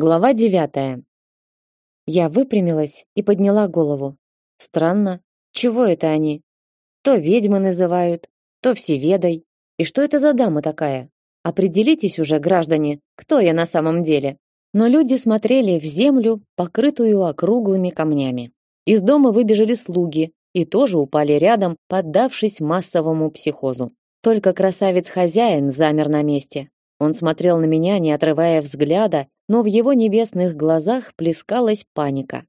Глава девятая. Я выпрямилась и подняла голову. Странно, чего это они? То ведьмы называют, то всеведой. И что это за дама такая? Определитесь уже, граждане, кто я на самом деле. Но люди смотрели в землю, покрытую округлыми камнями. Из дома выбежали слуги и тоже упали рядом, поддавшись массовому психозу. Только красавец-хозяин замер на месте. Он смотрел на меня, не отрывая взгляда, но в его небесных глазах плескалась паника.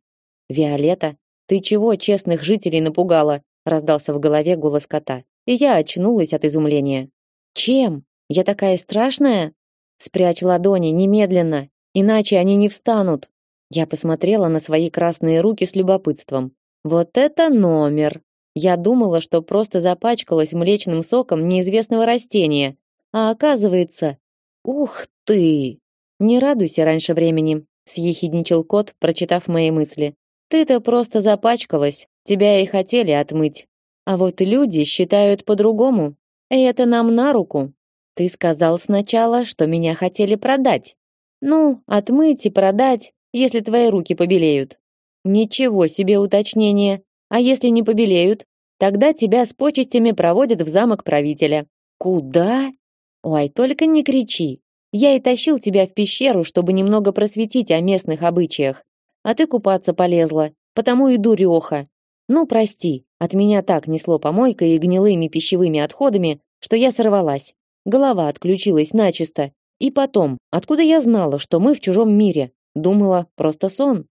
«Виолетта, ты чего честных жителей напугала?» раздался в голове голос кота. И я очнулась от изумления. «Чем? Я такая страшная?» «Спрячь ладони немедленно, иначе они не встанут». Я посмотрела на свои красные руки с любопытством. «Вот это номер!» Я думала, что просто запачкалась млечным соком неизвестного растения, а оказывается, ух ты! Не радуйся раньше времени, съехидничал кот, прочитав мои мысли. Ты-то просто запачкалась, тебя и хотели отмыть. А вот люди считают по-другому. И это нам на руку. Ты сказал сначала, что меня хотели продать. Ну, отмыть и продать, если твои руки побелеют. Ничего себе уточнение. А если не побелеют, тогда тебя с почестями проводят в замок правителя. Куда? Ой, только не кричи. Я и тащил тебя в пещеру, чтобы немного просветить о местных обычаях. А ты купаться полезла, потому и дуреха. Ну, прости, от меня так несло помойкой и гнилыми пищевыми отходами, что я сорвалась. Голова отключилась начисто. И потом, откуда я знала, что мы в чужом мире? Думала, просто сон.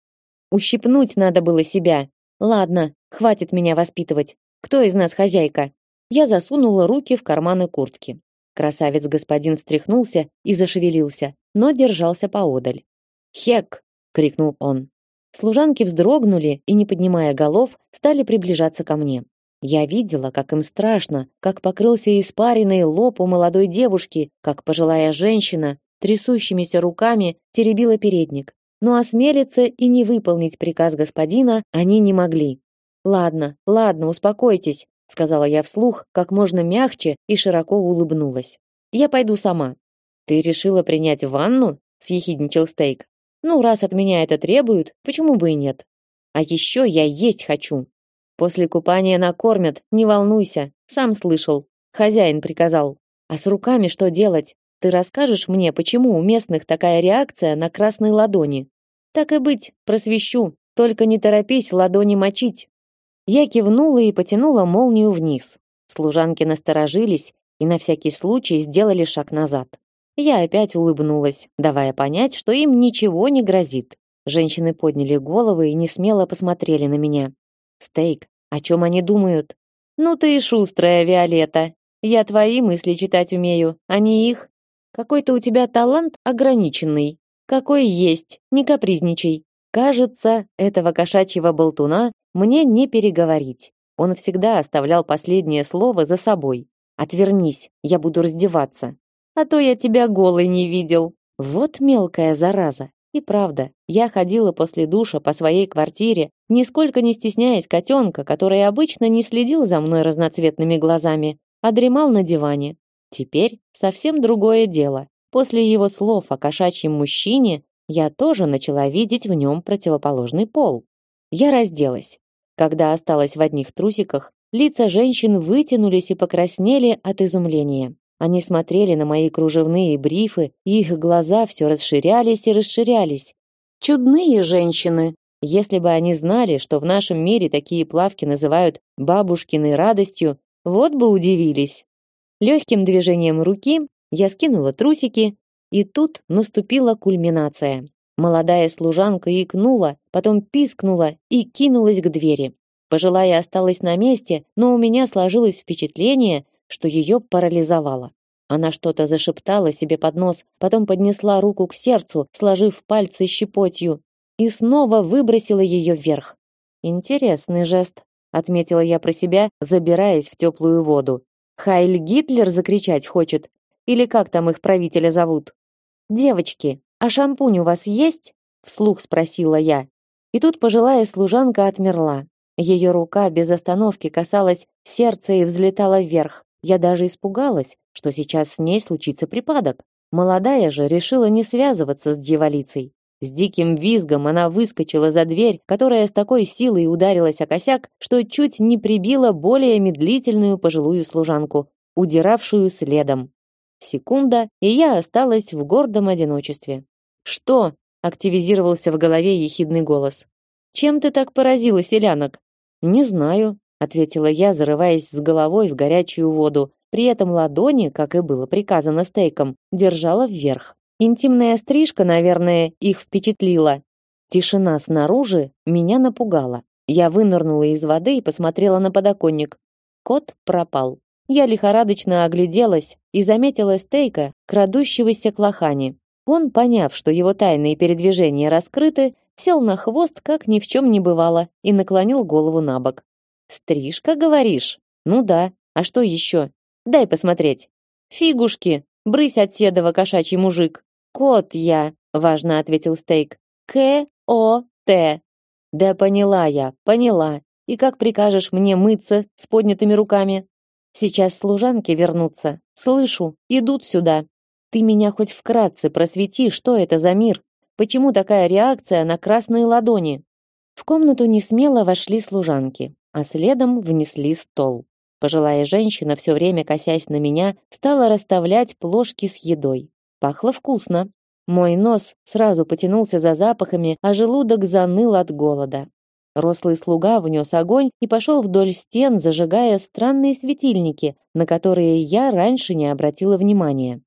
Ущипнуть надо было себя. Ладно, хватит меня воспитывать. Кто из нас хозяйка? Я засунула руки в карманы куртки. Красавец господин встряхнулся и зашевелился, но держался поодаль. "Хек!" крикнул он. Служанки вздрогнули и, не поднимая голов, стали приближаться ко мне. Я видела, как им страшно, как покрылся испаренный лоб у молодой девушки, как пожилая женщина трясущимися руками теребила передник. Но осмелиться и не выполнить приказ господина они не могли. Ладно, ладно, успокойтесь, сказала я вслух, как можно мягче и широко улыбнулась. Я пойду сама. Ты решила принять ванну? съехидничал Стейк. Ну, раз от меня это требуют, почему бы и нет? А еще я есть хочу. После купания накормят, не волнуйся, сам слышал. Хозяин приказал. А с руками что делать? Ты расскажешь мне, почему у местных такая реакция на красные ладони? Так и быть, просвещу. Только не торопись ладони мочить. Я кивнула и потянула молнию вниз. Служанки насторожились и на всякий случай сделали шаг назад. Я опять улыбнулась, давая понять, что им ничего не грозит. Женщины подняли головы и не смело посмотрели на меня. Стейк, о чем они думают? Ну ты и шустрая, Виолетта. Я твои мысли читать умею, а не их. Какой-то у тебя талант ограниченный. Какой есть, не капризничай. Кажется, этого кошачьего болтуна мне не переговорить. Он всегда оставлял последнее слово за собой. Отвернись, я буду раздеваться. А то я тебя голой не видел. Вот мелкая зараза. И правда, я ходила после душа по своей квартире, нисколько не стесняясь котенка, который обычно не следил за мной разноцветными глазами, а дремал на диване. Теперь совсем другое дело. После его слов о кошачьем мужчине я тоже начала видеть в нем противоположный пол. Я разделась. Когда осталась в одних трусиках, лица женщин вытянулись и покраснели от изумления. Они смотрели на мои кружевные брифы, их глаза все расширялись и расширялись. Чудные женщины. Если бы они знали, что в нашем мире такие плавки называют бабушкиной радостью, вот бы удивились. Легким движением руки я скинула трусики, и тут наступила кульминация. Молодая служанка икнула, потом пискнула и кинулась к двери. Пожилая осталась на месте, но у меня сложилось впечатление, что ее парализовало. Она что-то зашептала себе под нос, потом поднесла руку к сердцу, сложив пальцы щепотью, и снова выбросила ее вверх. Интересный жест, отметила я про себя, забираясь в теплую воду. Хайль Гитлер закричать хочет, или как там их правителя зовут? Девочки, а шампунь у вас есть? вслух спросила я. И тут пожилая служанка отмерла. Ее рука без остановки касалась сердца и взлетала вверх. Я даже испугалась, что сейчас с ней случится припадок. Молодая же решила не связываться с дьяволицей. С диким визгом она выскочила за дверь, которая с такой силой ударилась о косяк, что чуть не прибила более медлительную пожилую служанку, удиравшую следом. Секунда, и я осталась в гордом одиночестве. «Что?» — активизировался в голове ехидный голос. «Чем ты так поразила селянок?» «Не знаю», — ответила я, зарываясь с головой в горячую воду. При этом ладони, как и было приказано стейком, держала вверх. Интимная стрижка, наверное, их впечатлила. Тишина снаружи меня напугала. Я вынырнула из воды и посмотрела на подоконник. Кот пропал. Я лихорадочно огляделась и заметила стейка, крадущегося к лохане. Он, поняв, что его тайные передвижения раскрыты, сел на хвост, как ни в чем не бывало, и наклонил голову на бок. «Стрижка, говоришь? Ну да. А что еще? Дай посмотреть». «Фигушки! Брысь от седова, кошачий мужик!» «Кот я», — важно ответил Стейк. «К-О-Т». «Да поняла я, поняла. И как прикажешь мне мыться с поднятыми руками?» Сейчас служанки вернутся. Слышу, идут сюда. Ты меня хоть вкратце просвети, что это за мир? Почему такая реакция на красные ладони? В комнату не смело вошли служанки, а следом внесли стол. Пожилая женщина, все время косясь на меня, стала расставлять плошки с едой. Пахло вкусно. Мой нос сразу потянулся за запахами, а желудок заныл от голода. Рослый слуга внес огонь и пошел вдоль стен, зажигая странные светильники, на которые я раньше не обратила внимания.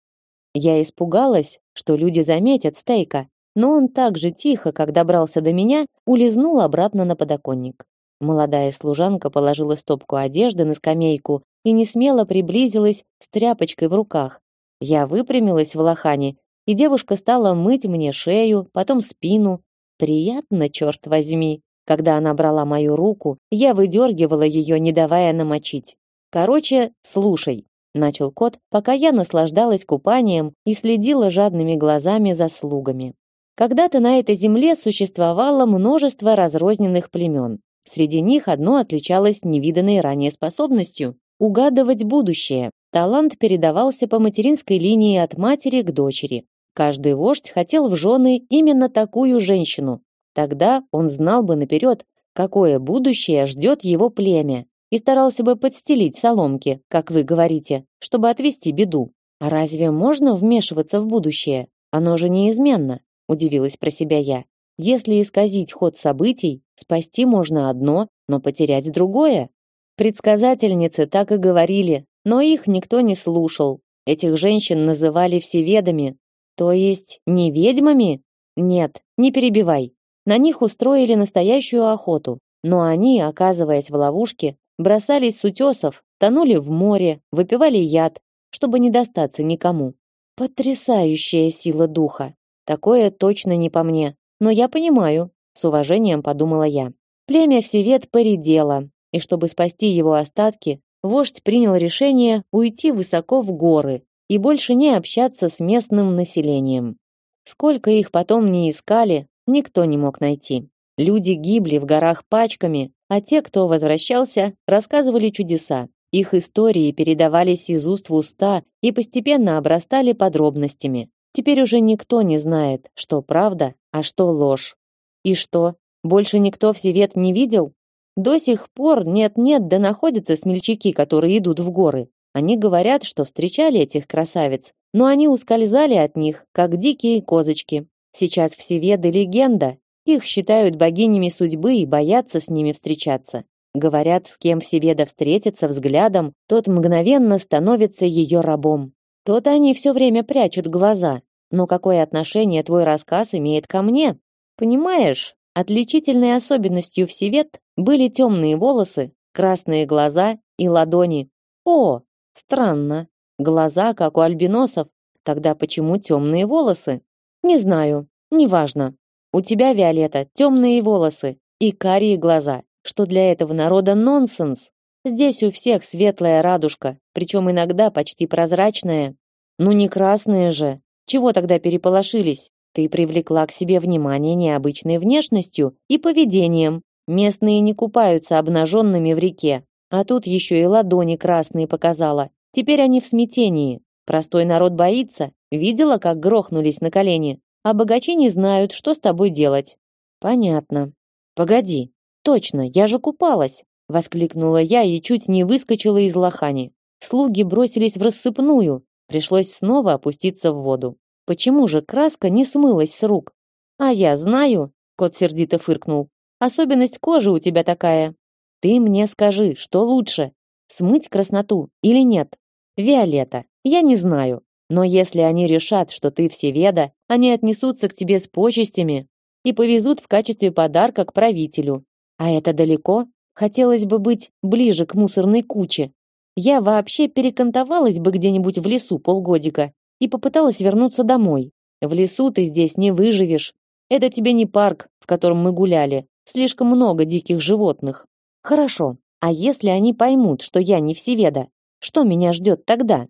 Я испугалась, что люди заметят стейка, но он так же тихо, как добрался до меня, улизнул обратно на подоконник. Молодая служанка положила стопку одежды на скамейку и не смело приблизилась с тряпочкой в руках. Я выпрямилась в лохане, и девушка стала мыть мне шею, потом спину. Приятно, черт возьми. Когда она брала мою руку, я выдергивала ее, не давая намочить. Короче, слушай, начал кот, пока я наслаждалась купанием и следила жадными глазами за слугами. Когда-то на этой земле существовало множество разрозненных племен. Среди них одно отличалось невиданной ранее способностью угадывать будущее. Талант передавался по материнской линии от матери к дочери. Каждый вождь хотел в жены именно такую женщину, Тогда он знал бы наперед, какое будущее ждет его племя, и старался бы подстелить соломки, как вы говорите, чтобы отвести беду. А разве можно вмешиваться в будущее? Оно же неизменно, удивилась про себя я. Если исказить ход событий, спасти можно одно, но потерять другое. Предсказательницы так и говорили, но их никто не слушал. Этих женщин называли всеведами, то есть не ведьмами? Нет, не перебивай. На них устроили настоящую охоту, но они, оказываясь в ловушке, бросались с утесов, тонули в море, выпивали яд, чтобы не достаться никому. Потрясающая сила духа. Такое точно не по мне, но я понимаю, с уважением подумала я. Племя Всевет поредело, и чтобы спасти его остатки, вождь принял решение уйти высоко в горы и больше не общаться с местным населением. Сколько их потом не искали, никто не мог найти. Люди гибли в горах пачками, а те, кто возвращался, рассказывали чудеса. Их истории передавались из уст в уста и постепенно обрастали подробностями. Теперь уже никто не знает, что правда, а что ложь. И что, больше никто в Севет не видел? До сих пор нет-нет, да находятся смельчаки, которые идут в горы. Они говорят, что встречали этих красавиц, но они ускользали от них, как дикие козочки. Сейчас все веды легенда. Их считают богинями судьбы и боятся с ними встречаться. Говорят, с кем Всеведа встретится взглядом, тот мгновенно становится ее рабом. Тот они все время прячут глаза. Но какое отношение твой рассказ имеет ко мне? Понимаешь, отличительной особенностью Всевед были темные волосы, красные глаза и ладони. О, странно. Глаза, как у альбиносов. Тогда почему темные волосы? Не знаю, неважно. У тебя, Виолетта, темные волосы и карие глаза, что для этого народа нонсенс. Здесь у всех светлая радужка, причем иногда почти прозрачная. Ну не красные же. Чего тогда переполошились? Ты привлекла к себе внимание необычной внешностью и поведением. Местные не купаются обнаженными в реке, а тут еще и ладони красные показала. Теперь они в смятении. Простой народ боится, Видела, как грохнулись на колени? а богачи не знают, что с тобой делать. Понятно. Погоди. Точно, я же купалась, воскликнула я и чуть не выскочила из лохани. Слуги бросились в рассыпную, пришлось снова опуститься в воду. Почему же краска не смылась с рук? А я знаю, кот сердито фыркнул. Особенность кожи у тебя такая. Ты мне скажи, что лучше, смыть красноту или нет? Виолетта, я не знаю, но если они решат, что ты всеведа, они отнесутся к тебе с почестями и повезут в качестве подарка к правителю. А это далеко? Хотелось бы быть ближе к мусорной куче. Я вообще перекантовалась бы где-нибудь в лесу полгодика и попыталась вернуться домой. В лесу ты здесь не выживешь. Это тебе не парк, в котором мы гуляли. Слишком много диких животных. Хорошо. А если они поймут, что я не всеведа, что меня ждет тогда?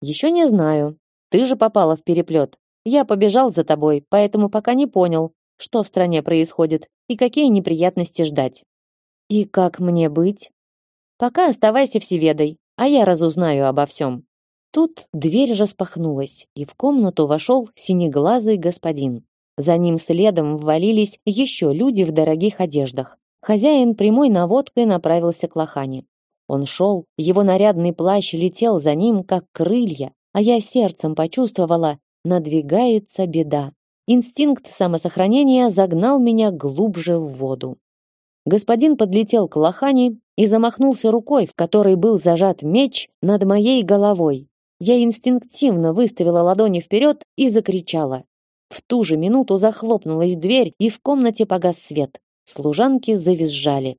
Еще не знаю. Ты же попала в переплет. Я побежал за тобой, поэтому пока не понял, что в стране происходит и какие неприятности ждать. И как мне быть? Пока оставайся всеведой, а я разузнаю обо всем. Тут дверь распахнулась, и в комнату вошел синеглазый господин. За ним следом ввалились еще люди в дорогих одеждах. Хозяин прямой наводкой направился к лохане. Он шел, его нарядный плащ летел за ним, как крылья, а я сердцем почувствовала, надвигается беда. Инстинкт самосохранения загнал меня глубже в воду. Господин подлетел к лохане и замахнулся рукой, в которой был зажат меч над моей головой. Я инстинктивно выставила ладони вперед и закричала. В ту же минуту захлопнулась дверь, и в комнате погас свет. Служанки завизжали.